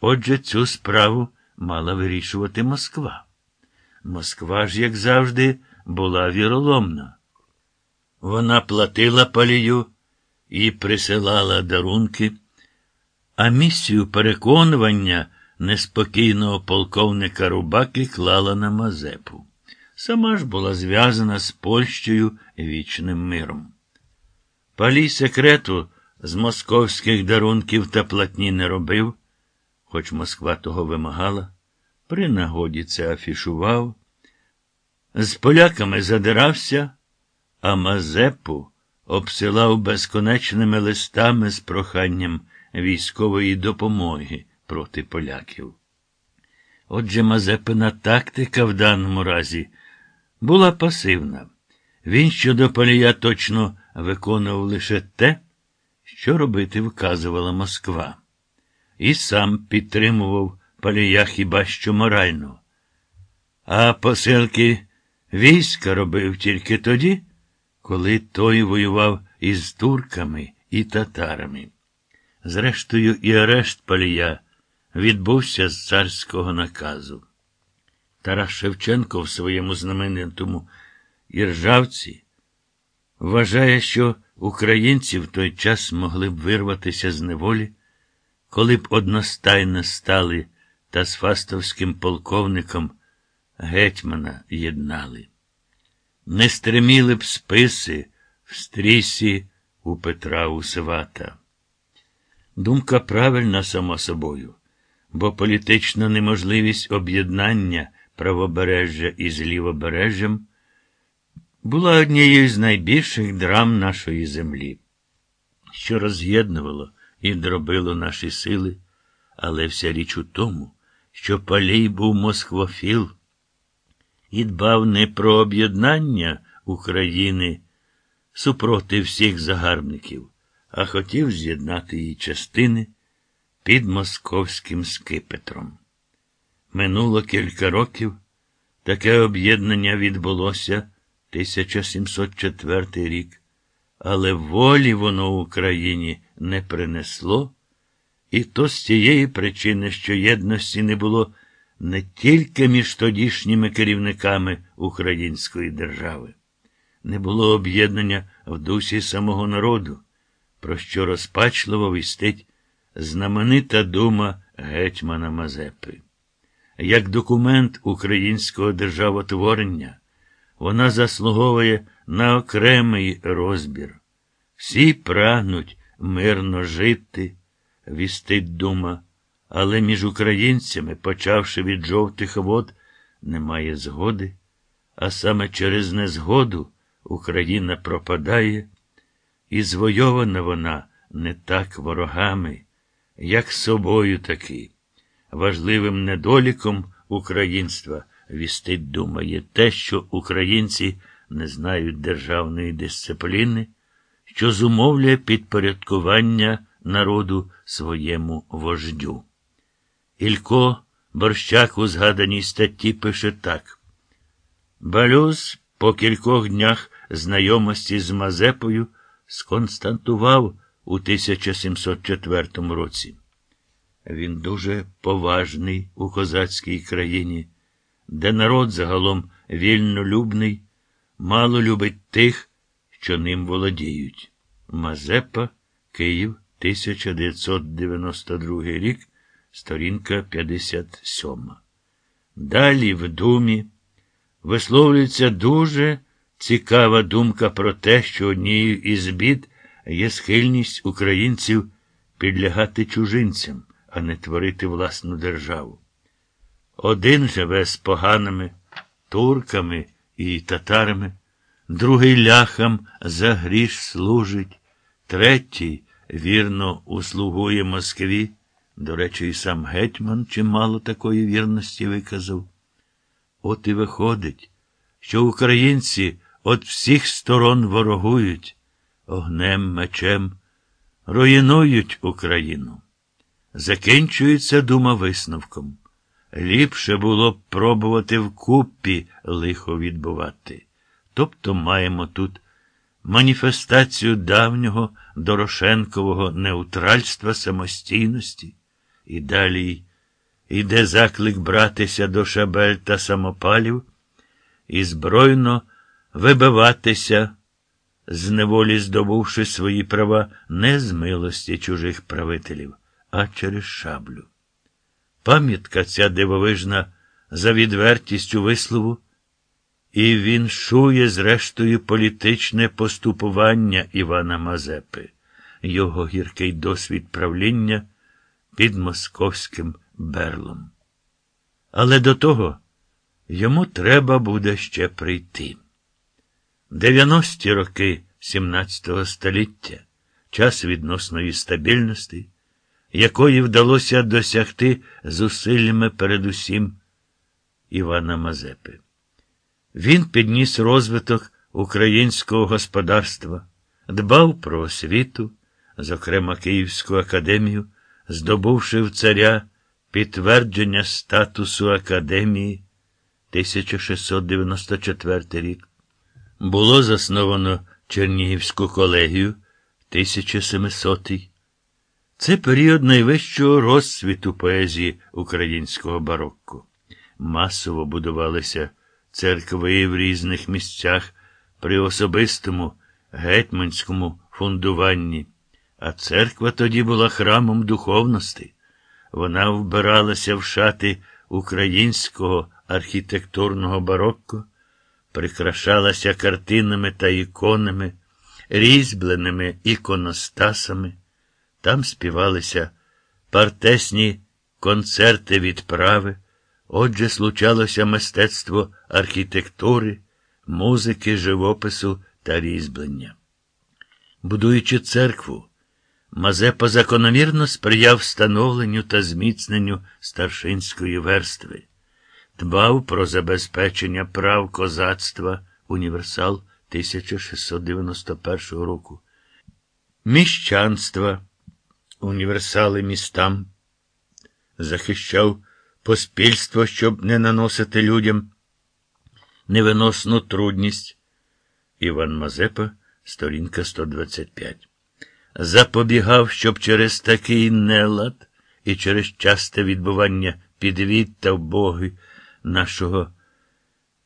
Отже, цю справу мала вирішувати Москва. Москва ж, як завжди, була віроломна. Вона платила палію і присилала дарунки, а місію переконування неспокійного полковника Рубаки клала на Мазепу. Сама ж була зв'язана з Польщею вічним миром. Палій секрету з московських дарунків та платні не робив, хоч Москва того вимагала, при нагоді це афішував, з поляками задирався, а Мазепу обсилав безконечними листами з проханням військової допомоги проти поляків. Отже, Мазепина тактика в даному разі була пасивна. Він щодо Палія точно виконував лише те, що робити вказувала Москва, і сам підтримував Палія хіба що морально. А посилки війська робив тільки тоді, коли той воював із турками і татарами. Зрештою, і арешт Палія відбувся з царського наказу. Тарас Шевченко в своєму знаменитому Іржавці вважає, що українці в той час могли б вирватися з неволі, коли б одностайно стали та з фастовським полковником гетьмана єднали. Не стриміли б списи в стрісі у Петра Усивата. Думка правильна, само собою, бо політична неможливість об'єднання правобережжя із лівобережжям була однією з найбільших драм нашої землі, що роз'єднувало і дробило наші сили, але вся річ у тому, що Палій був москвофіл і дбав не про об'єднання України супроти всіх загарбників, а хотів з'єднати її частини під московським скипетром. Минуло кілька років, таке об'єднання відбулося 1704 рік, але волі воно Україні не принесло, і то з тієї причини, що єдності не було не тільки між тодішніми керівниками української держави, не було об'єднання в дусі самого народу, про що розпачливо вістить знаменита дума гетьмана Мазепи. Як документ українського державотворення, вона заслуговує на окремий розбір. Всі прагнуть мирно жити, вістить дума, але між українцями, почавши від жовтих вод, немає згоди, а саме через незгоду Україна пропадає, і звойована вона не так ворогами, як собою таки. Важливим недоліком українства вістить думає те, що українці не знають державної дисципліни, що зумовлює підпорядкування народу своєму вождю. Ілько Борщак у згаданій статті пише так. Балюз по кількох днях знайомості з Мазепою сконстантував у 1704 році. Він дуже поважний у козацькій країні, де народ загалом вільнолюбний, мало любить тих, що ним володіють. Мазепа, Київ, 1992 рік, сторінка 57. Далі в думі висловлюється дуже цікава думка про те, що однією із бід є схильність українців підлягати чужинцям а не творити власну державу. Один живе з поганими турками і татарами, другий ляхам за гріш служить, третій вірно услугує Москві. До речі, і сам гетьман чимало такої вірності виказав. От і виходить, що українці від всіх сторон ворогують, огнем, мечем, руйнують Україну. Закінчується дума висновком. Ліпше було б пробувати вкупі лихо відбувати. Тобто маємо тут маніфестацію давнього Дорошенкового неутральства самостійності і далі іде заклик братися до шабель та самопалів і збройно вибиватися, з неволі здобувши свої права не з милості чужих правителів, а через шаблю. Пам'ятка ця дивовижна за відвертістю вислову, і він шує, зрештою, політичне поступування Івана Мазепи, його гіркий досвід правління під московським берлом. Але до того йому треба буде ще прийти. 90-ті роки 17 століття, час відносної стабільності, якої вдалося досягти зусиллями передусім Івана Мазепи. Він підніс розвиток українського господарства, дбав про освіту, зокрема Київську академію, здобувши в царя підтвердження статусу академії 1694 рік. Було засновано Чернігівську колегію 1700. Це період найвищого розцвіту поезії українського барокко. Масово будувалися церкви в різних місцях при особистому гетьманському фундуванні, а церква тоді була храмом духовності. Вона вбиралася в шати українського архітектурного барокко, прикрашалася картинами та іконами, різьбленими іконостасами. Там співалися партесні концерти відправи. Отже, случалося мистецтво архітектури, музики, живопису та різьблення. Будуючи церкву, Мазепа закономірно сприяв встановленню та зміцненню старшинської верстви, дбав про забезпечення прав козацтва універсал 1691 року, міщанства, універсали містам, захищав поспільство, щоб не наносити людям невиносну трудність. Іван Мазепа, сторінка 125. Запобігав, щоб через такий нелад і через часте відбування підвід та вбоги нашого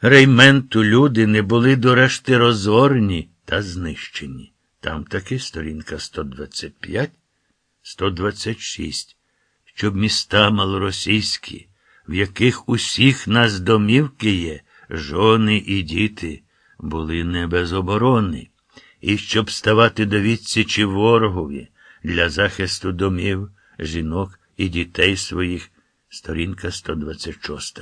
рейменту люди не були до решти розорні та знищені. Там таки сторінка 125, 126 щоб міста малоросійські, в яких усіх нас домівки є, жони і діти, були не без оборони, і щоб ставати до відсічі ворогові для захисту домів, жінок і дітей своїх, сторінка 126.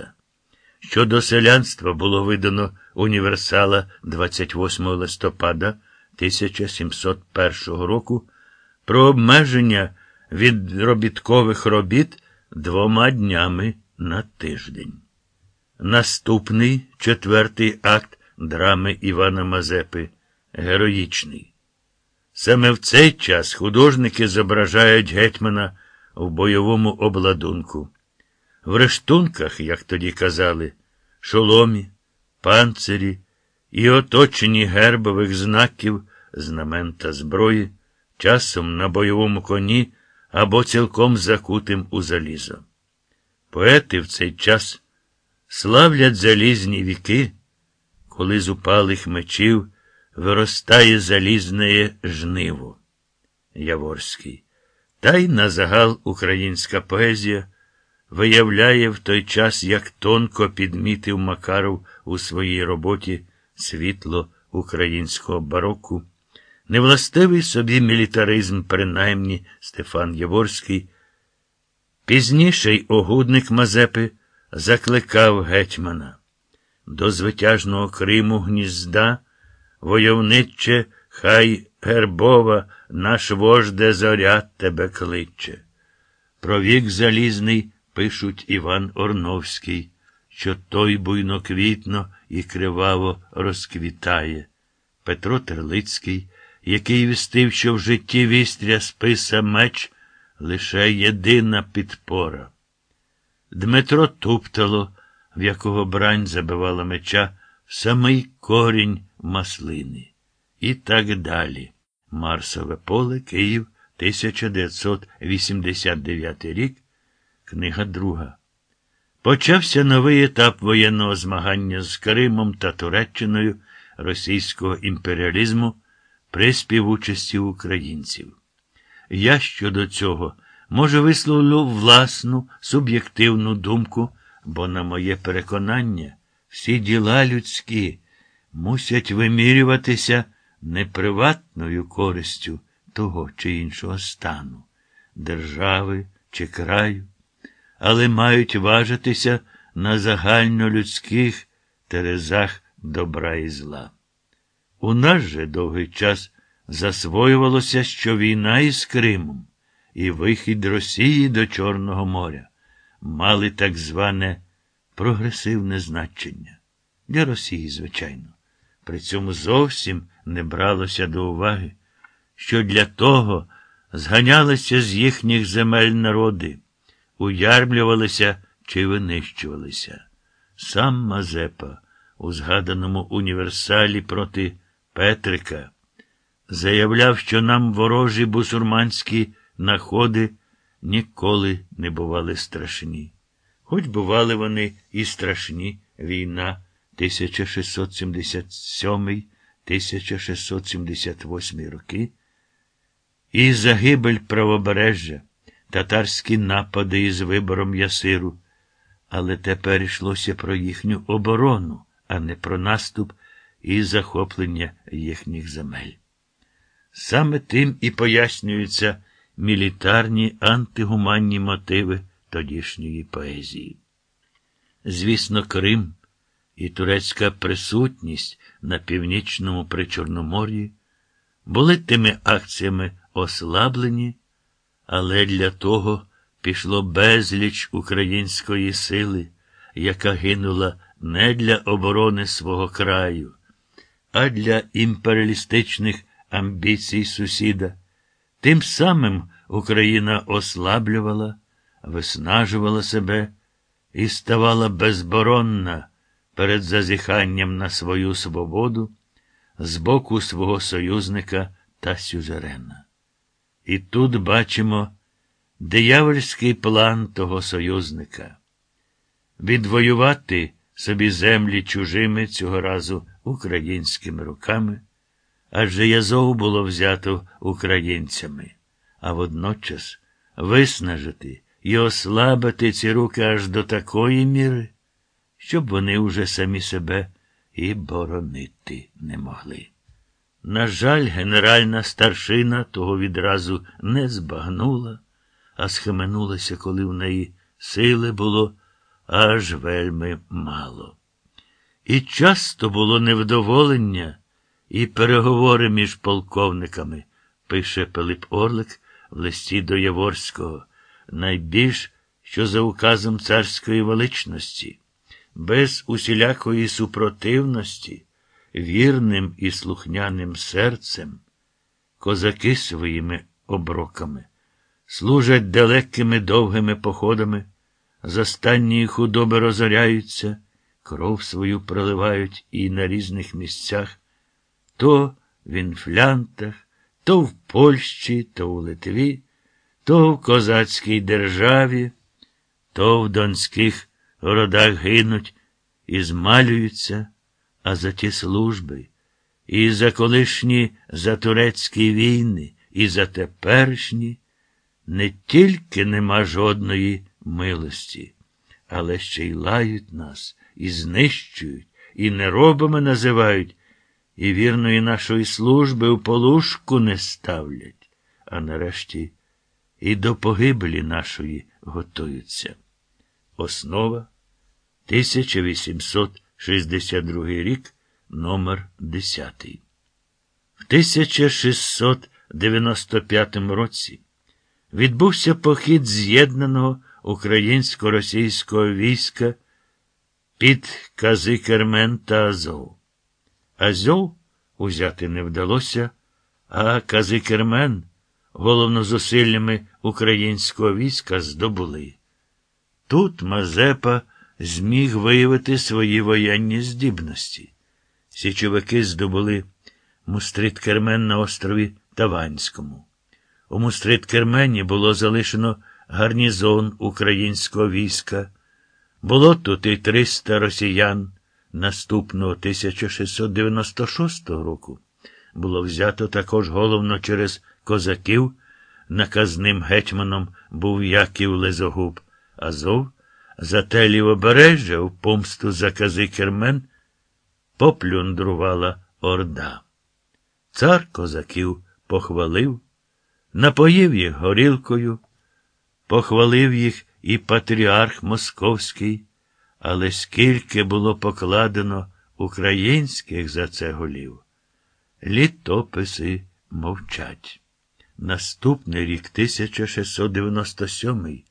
Щодо селянства було видано універсала 28 листопада 1701 року про обмеження від робіткових робіт двома днями на тиждень. Наступний четвертий акт драми Івана Мазепи героїчний. Саме в цей час художники зображають гетьмана в бойовому обладунку. В рештунках, як тоді казали, шоломі, панцирі і оточені гербових знаків, знамен та зброї, часом на бойовому коні або цілком закутим у залізо. Поети в цей час славлять залізні віки, коли з упалих мечів виростає залізне жниво. Яворський. Та й на загал українська поезія виявляє в той час, як тонко підмітив Макаров у своїй роботі світло українського бароку. Невластивий собі мілітаризм, принаймні Стефан Яворський. Пізніше й огудник Мазепи закликав гетьмана. До звитяжного Криму гнізда, войовниче, хай гербова, наш вожде зоря тебе кличе. Про вік залізний пишуть Іван Орновський, що той буйно квітно і криваво розквітає. Петро Терлицький який вістив, що в житті вістря списа меч лише єдина підпора. Дмитро туптало, в якого брань забивала меча, в самий корінь маслини. І так далі. Марсове поле, Київ, 1989 рік, книга друга. Почався новий етап воєнного змагання з Кримом та Туреччиною російського імперіалізму при співучасті українців. Я щодо цього може висловлю власну суб'єктивну думку, бо, на моє переконання, всі діла людські мусять вимірюватися не приватною користю того чи іншого стану, держави чи краю, але мають важитися на загальнолюдських терезах добра і зла. У нас же довгий час засвоювалося, що війна із Кримом і вихід Росії до Чорного моря мали так зване прогресивне значення. Для Росії, звичайно. При цьому зовсім не бралося до уваги, що для того зганялися з їхніх земель народи, уярмлювалися чи винищувалися. Сам Мазепа у згаданому універсалі проти Петрика заявляв, що нам ворожі бусурманські находи ніколи не бували страшні. Хоч бували вони і страшні війна 1677-1678 роки, і загибель правобережжя, татарські напади із вибором Ясиру, але тепер йшлося про їхню оборону, а не про наступ і захоплення їхніх земель. Саме тим і пояснюються мілітарні антигуманні мотиви тодішньої поезії. Звісно, Крим і турецька присутність на північному Причорномор'ї були тими акціями ослаблені, але для того пішло безліч української сили, яка гинула не для оборони свого краю, а для імперіалістичних амбіцій сусіда. Тим самим Україна ослаблювала, виснажувала себе і ставала безборонна перед зазіханням на свою свободу з боку свого союзника та сюзерена. І тут бачимо диявольський план того союзника відвоювати собі землі чужими цього разу українськими руками, адже Язов було взято українцями, а водночас виснажити і ослабити ці руки аж до такої міри, щоб вони уже самі себе і боронити не могли. На жаль, генеральна старшина того відразу не збагнула, а схаменулася, коли в неї сили було аж вельми мало. І часто було невдоволення і переговори між полковниками, пише Пилип Орлик в листі до Яворського, найбільш що за указом царської величності, без усілякої супротивності, вірним і слухняним серцем, козаки своїми оброками, служать далекими довгими походами, з останньої худоби розоряються, кров свою проливають і на різних місцях, то в інфлянтах, то в Польщі, то у Литві, то в козацькій державі, то в донських городах гинуть і змалюються, а за ті служби, і за колишні за турецькі війни, і за теперішні не тільки нема жодної милості, але ще й лають нас, і знищують, і неробами називають, і вірної нашої служби в полушку не ставлять, а нарешті і до погибелі нашої готуються. Основа 1862 рік, номер 10. В 1695 році відбувся похід з'єднаного українсько-російського війська під Казикермен та Азов. Азов узяти не вдалося, а Казикермен головно зусиллями українського війська здобули. Тут Мазепа зміг виявити свої воєнні здібності. Січовики здобули мустрит Кермен на острові Таванському. У мустрит Кермені було залишено гарнізон українського війська. Було тут і 300 росіян. Наступного 1696 року було взято також головно через козаків. Наказним гетьманом був Яків Лезогуб, Азов, зате лівобережжя в помсту за кази кермен поплюндрувала орда. Цар козаків похвалив, напоїв їх горілкою, похвалив їх і патріарх Московський, але скільки було покладено українських за це голів. Літописи мовчать. Наступний рік 1697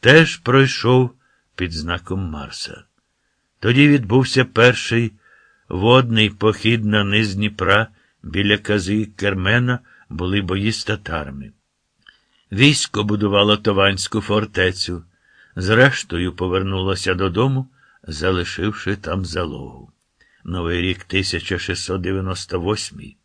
теж пройшов під знаком Марса. Тоді відбувся перший водний похід на низ Дніпра біля кази Кермена були бої з татарами. Військо будувало Тованську фортецю, зрештою повернулося додому, залишивши там залогу. Новий рік 1698